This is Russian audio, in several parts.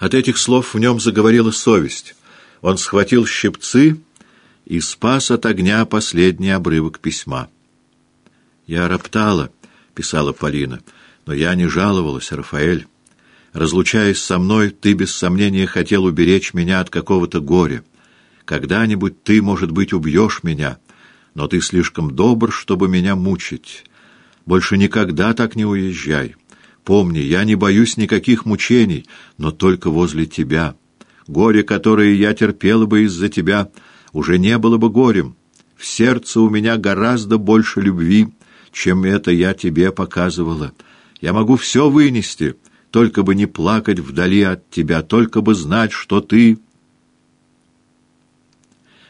От этих слов в нем заговорила совесть. Он схватил щипцы и спас от огня последний обрывок письма. «Я роптала», — писала Полина, — «но я не жаловалась, Рафаэль. Разлучаясь со мной, ты без сомнения хотел уберечь меня от какого-то горя. Когда-нибудь ты, может быть, убьешь меня, но ты слишком добр, чтобы меня мучить. Больше никогда так не уезжай. Помни, я не боюсь никаких мучений, но только возле тебя. Горе, которое я терпела бы из-за тебя, уже не было бы горем. В сердце у меня гораздо больше любви, чем это я тебе показывала. Я могу все вынести, только бы не плакать вдали от тебя, только бы знать, что ты...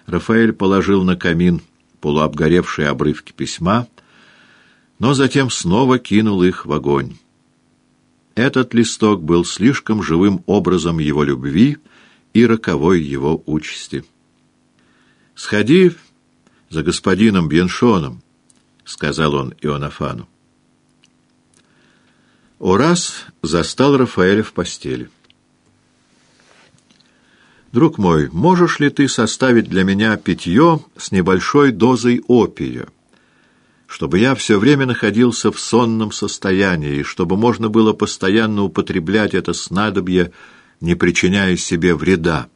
Рафаэль положил на камин полуобгоревшие обрывки письма, но затем снова кинул их в огонь. Этот листок был слишком живым образом его любви и роковой его участи. «Сходи за господином Беншоном», — сказал он Ионафану. Орас застал Рафаэля в постели. «Друг мой, можешь ли ты составить для меня питье с небольшой дозой опия?» Чтобы я все время находился в сонном состоянии, чтобы можно было постоянно употреблять это снадобье, не причиняя себе вреда.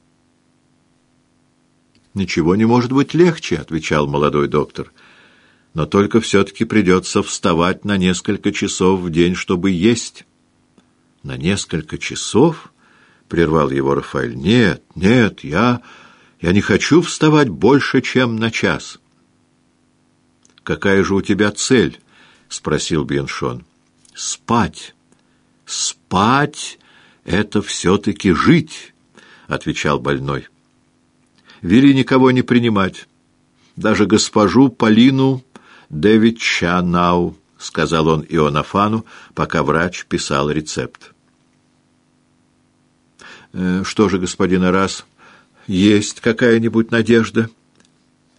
«Ничего не может быть легче», — отвечал молодой доктор. «Но только все-таки придется вставать на несколько часов в день, чтобы есть». «На несколько часов?» — прервал его Рафаэль. «Нет, нет, я... я не хочу вставать больше, чем на час». «Какая же у тебя цель?» — спросил Беншон. «Спать. Спать — это все-таки жить», — отвечал больной. «Вели никого не принимать. Даже госпожу Полину Девичанау», — сказал он Ионафану, пока врач писал рецепт. «Э, «Что же, господин Арас, есть какая-нибудь надежда?» —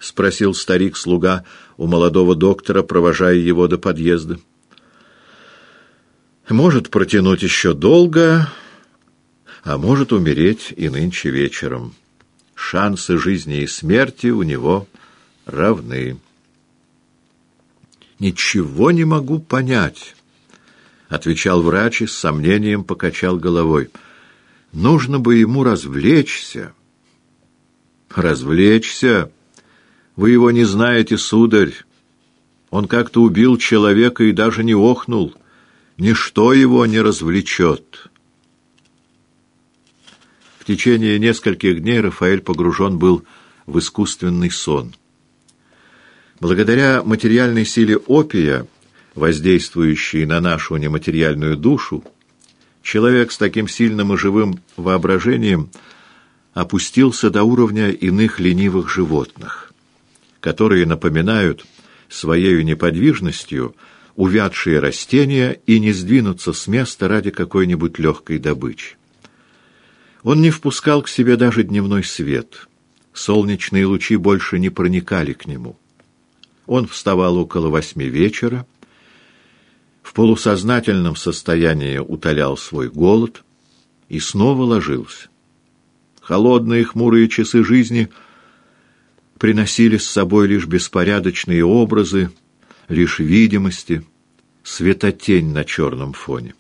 спросил старик-слуга у молодого доктора, провожая его до подъезда. «Может протянуть еще долго, а может умереть и нынче вечером. Шансы жизни и смерти у него равны». «Ничего не могу понять», — отвечал врач и с сомнением покачал головой. «Нужно бы ему развлечься». «Развлечься?» Вы его не знаете, сударь. Он как-то убил человека и даже не охнул. Ничто его не развлечет. В течение нескольких дней Рафаэль погружен был в искусственный сон. Благодаря материальной силе опия, воздействующей на нашу нематериальную душу, человек с таким сильным и живым воображением опустился до уровня иных ленивых животных которые напоминают своей неподвижностью увядшие растения и не сдвинутся с места ради какой-нибудь легкой добычи. Он не впускал к себе даже дневной свет. Солнечные лучи больше не проникали к нему. Он вставал около восьми вечера, в полусознательном состоянии утолял свой голод и снова ложился. Холодные хмурые часы жизни — приносили с собой лишь беспорядочные образы, лишь видимости, светотень на черном фоне.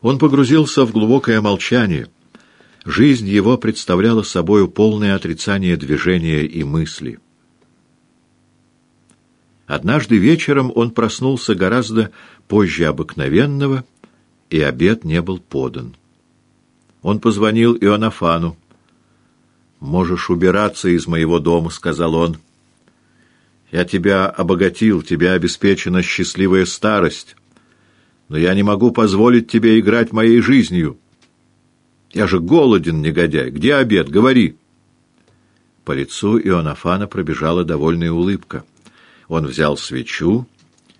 Он погрузился в глубокое молчание. Жизнь его представляла собою полное отрицание движения и мысли. Однажды вечером он проснулся гораздо позже обыкновенного, и обед не был подан. Он позвонил Ионафану. «Можешь убираться из моего дома», — сказал он. «Я тебя обогатил, тебе обеспечена счастливая старость, но я не могу позволить тебе играть моей жизнью. Я же голоден, негодяй. Где обед? Говори». По лицу Ионафана пробежала довольная улыбка. Он взял свечу,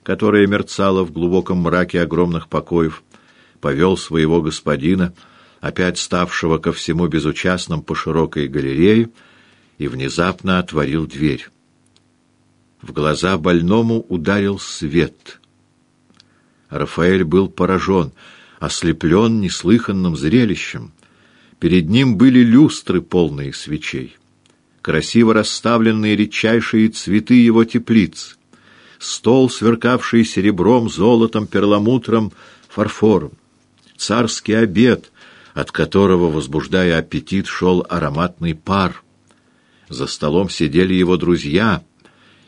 которая мерцала в глубоком мраке огромных покоев, повел своего господина — опять ставшего ко всему безучастным по широкой галерее, и внезапно отворил дверь. В глаза больному ударил свет. Рафаэль был поражен. ослеплен неслыханным зрелищем. Перед ним были люстры, полные свечей, красиво расставленные редчайшие цветы его теплиц, стол, сверкавший серебром, золотом, перламутром, фарфором, царский обед, от которого, возбуждая аппетит, шел ароматный пар. За столом сидели его друзья,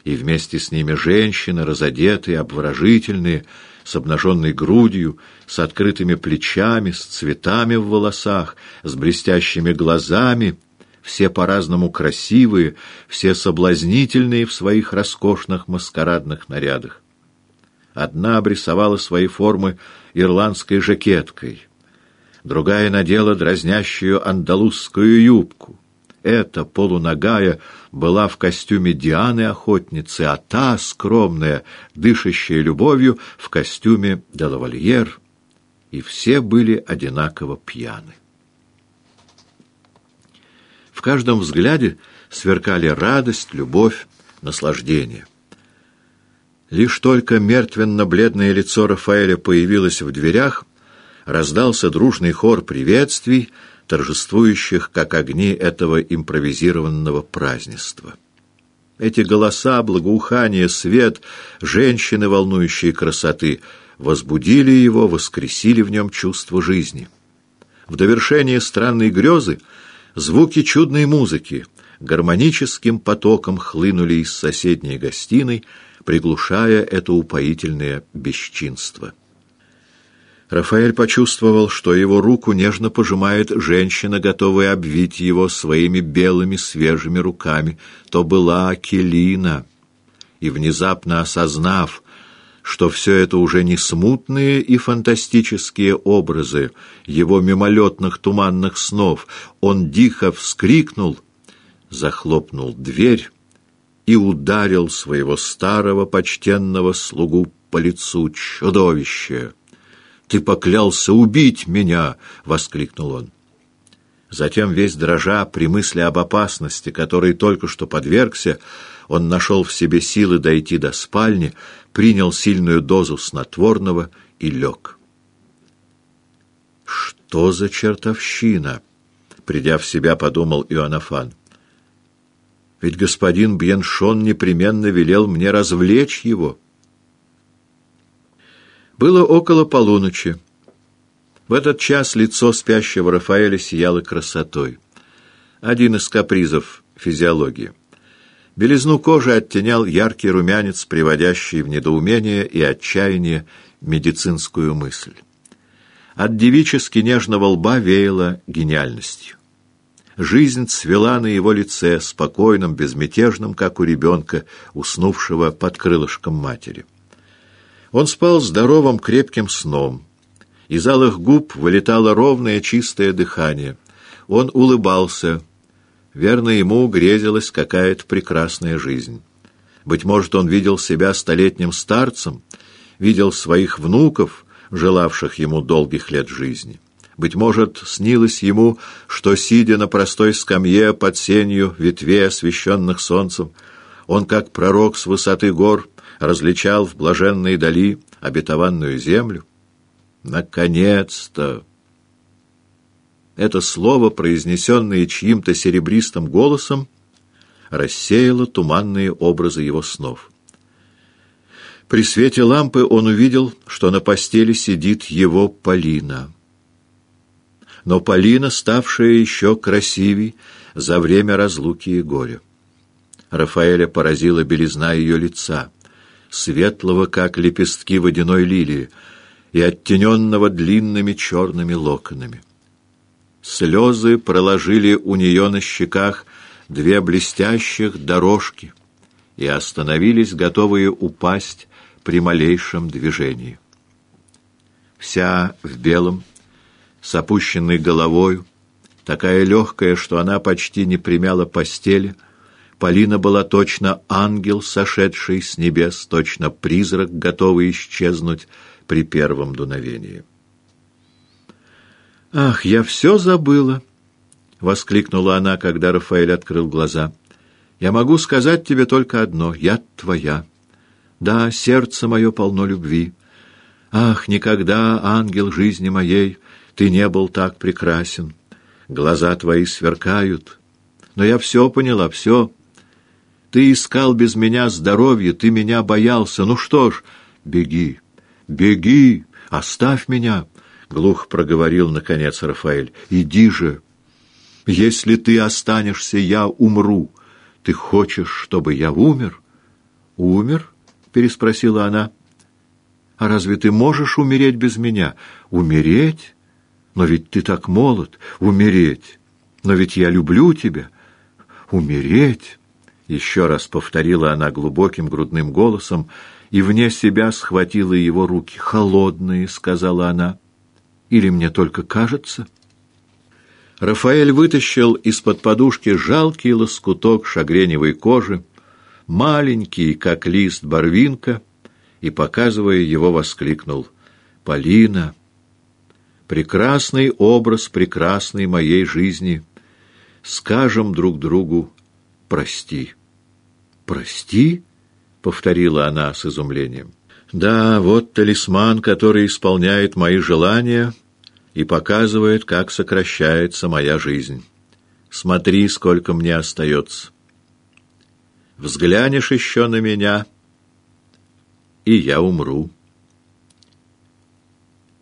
и вместе с ними женщины, разодетые, обворожительные, с обнаженной грудью, с открытыми плечами, с цветами в волосах, с блестящими глазами, все по-разному красивые, все соблазнительные в своих роскошных маскарадных нарядах. Одна обрисовала свои формы ирландской жакеткой, другая надела дразнящую андалузскую юбку. Эта, полуногая, была в костюме Дианы-охотницы, а та, скромная, дышащая любовью, в костюме Делавальер, и все были одинаково пьяны. В каждом взгляде сверкали радость, любовь, наслаждение. Лишь только мертвенно-бледное лицо Рафаэля появилось в дверях, раздался дружный хор приветствий, торжествующих, как огни этого импровизированного празднества. Эти голоса, благоухание, свет, женщины, волнующие красоты, возбудили его, воскресили в нем чувство жизни. В довершение странной грезы звуки чудной музыки гармоническим потоком хлынули из соседней гостиной, приглушая это упоительное бесчинство. Рафаэль почувствовал, что его руку нежно пожимает женщина, готовая обвить его своими белыми свежими руками. То была Келина. И внезапно осознав, что все это уже не смутные и фантастические образы его мимолетных туманных снов, он дико вскрикнул, захлопнул дверь и ударил своего старого почтенного слугу по лицу чудовище. «Ты поклялся убить меня!» — воскликнул он. Затем, весь дрожа при мысли об опасности, которой только что подвергся, он нашел в себе силы дойти до спальни, принял сильную дозу снотворного и лег. «Что за чертовщина?» — придя в себя, подумал Иоаннафан. «Ведь господин Бьеншон непременно велел мне развлечь его». Было около полуночи. В этот час лицо спящего Рафаэля сияло красотой. Один из капризов физиологии. Белизну кожи оттенял яркий румянец, приводящий в недоумение и отчаяние медицинскую мысль. От девически нежного лба веяло гениальностью. Жизнь цвела на его лице, спокойным, безмятежным, как у ребенка, уснувшего под крылышком матери. Он спал здоровым, крепким сном. Из алых губ вылетало ровное, чистое дыхание. Он улыбался. Верно, ему грезилась какая-то прекрасная жизнь. Быть может, он видел себя столетним старцем, видел своих внуков, желавших ему долгих лет жизни. Быть может, снилось ему, что, сидя на простой скамье под сенью ветвей, освещенных солнцем, он, как пророк с высоты гор, различал в блаженной дали обетованную землю. Наконец-то! Это слово, произнесенное чьим-то серебристым голосом, рассеяло туманные образы его снов. При свете лампы он увидел, что на постели сидит его Полина. Но Полина, ставшая еще красивей за время разлуки и горя. Рафаэля поразила белизна ее лица — светлого, как лепестки водяной лилии, и оттененного длинными черными локонами. Слезы проложили у нее на щеках две блестящих дорожки и остановились, готовые упасть при малейшем движении. Вся в белом, с опущенной головой, такая легкая, что она почти не примяла постели, — Полина была точно ангел, сошедший с небес, точно призрак, готовый исчезнуть при первом дуновении. «Ах, я все забыла!» — воскликнула она, когда Рафаэль открыл глаза. «Я могу сказать тебе только одно — я твоя. Да, сердце мое полно любви. Ах, никогда, ангел жизни моей, ты не был так прекрасен. Глаза твои сверкают. Но я все поняла, все. Ты искал без меня здоровья, ты меня боялся. Ну что ж, беги, беги, оставь меня, — глухо проговорил, наконец, Рафаэль. Иди же. Если ты останешься, я умру. Ты хочешь, чтобы я умер? Умер? — переспросила она. А разве ты можешь умереть без меня? Умереть? Но ведь ты так молод. Умереть. Но ведь я люблю тебя. Умереть. Еще раз повторила она глубоким грудным голосом и вне себя схватила его руки. «Холодные», — сказала она. «Или мне только кажется?» Рафаэль вытащил из-под подушки жалкий лоскуток шагреневой кожи, маленький, как лист барвинка, — и, показывая его, воскликнул «Полина! Прекрасный образ прекрасной моей жизни! Скажем друг другу «Прости». «Прости?» — повторила она с изумлением. «Да, вот талисман, который исполняет мои желания и показывает, как сокращается моя жизнь. Смотри, сколько мне остается. Взглянешь еще на меня — и я умру.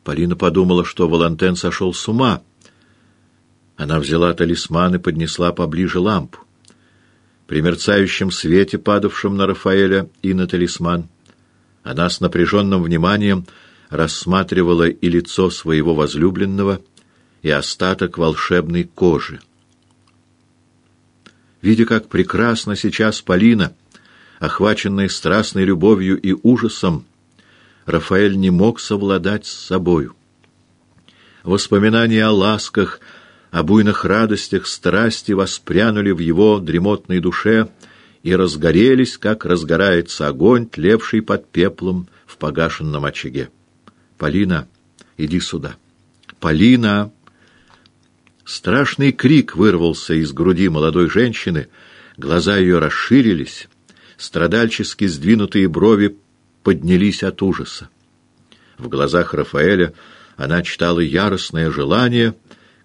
Полина подумала, что Валантен сошел с ума. Она взяла талисман и поднесла поближе лампу. При мерцающем свете, падавшем на Рафаэля и на талисман, она с напряженным вниманием рассматривала и лицо своего возлюбленного, и остаток волшебной кожи. Видя, как прекрасно сейчас Полина — Охваченный страстной любовью и ужасом, Рафаэль не мог совладать с собою. Воспоминания о ласках, о буйных радостях страсти воспрянули в его дремотной душе и разгорелись, как разгорается огонь, тлевший под пеплом в погашенном очаге. «Полина, иди сюда! Полина!» Страшный крик вырвался из груди молодой женщины, глаза ее расширились, страдальчески сдвинутые брови поднялись от ужаса. В глазах Рафаэля она читала яростное желание,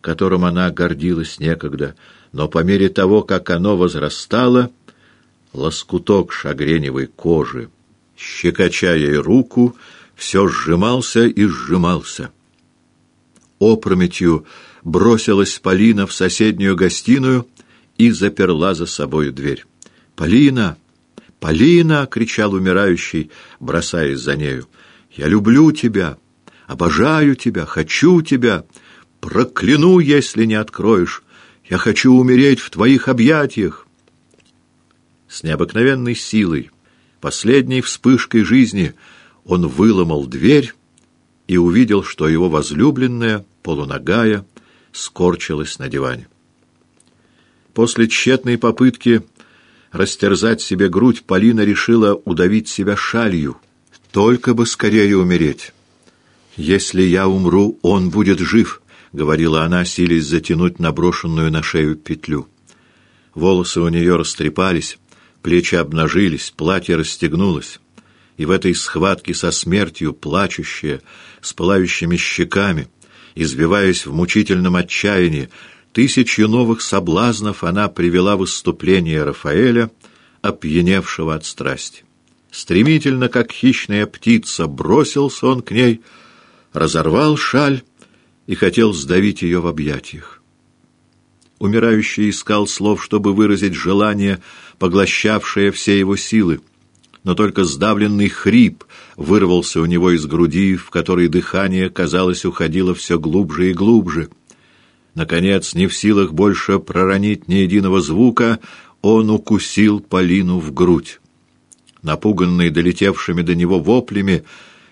которым она гордилась некогда, но по мере того, как оно возрастало, лоскуток шагреневой кожи, щекоча ей руку, все сжимался и сжимался. Опрометью бросилась Полина в соседнюю гостиную и заперла за собою дверь. «Полина!» «Полина!» — кричал умирающий, бросаясь за нею. «Я люблю тебя, обожаю тебя, хочу тебя. Прокляну, если не откроешь. Я хочу умереть в твоих объятиях». С необыкновенной силой, последней вспышкой жизни, он выломал дверь и увидел, что его возлюбленная, полуногая, скорчилась на диване. После тщетной попытки растерзать себе грудь, Полина решила удавить себя шалью. Только бы скорее умереть. «Если я умру, он будет жив», — говорила она, силясь затянуть наброшенную на шею петлю. Волосы у нее растрепались, плечи обнажились, платье расстегнулось. И в этой схватке со смертью, плачущая, с пылающими щеками, избиваясь в мучительном отчаянии, Тысячи новых соблазнов она привела выступление Рафаэля, опьяневшего от страсти. Стремительно, как хищная птица, бросился он к ней, разорвал шаль и хотел сдавить ее в объятиях. Умирающий искал слов, чтобы выразить желание, поглощавшее все его силы, но только сдавленный хрип вырвался у него из груди, в которой дыхание, казалось, уходило все глубже и глубже — Наконец, не в силах больше проронить ни единого звука, он укусил Полину в грудь. Напуганный долетевшими до него воплями,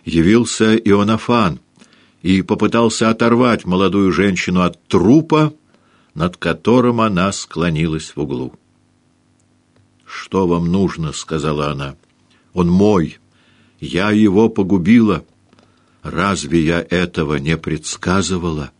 явился Ионафан и попытался оторвать молодую женщину от трупа, над которым она склонилась в углу. «Что вам нужно?» — сказала она. «Он мой. Я его погубила. Разве я этого не предсказывала?»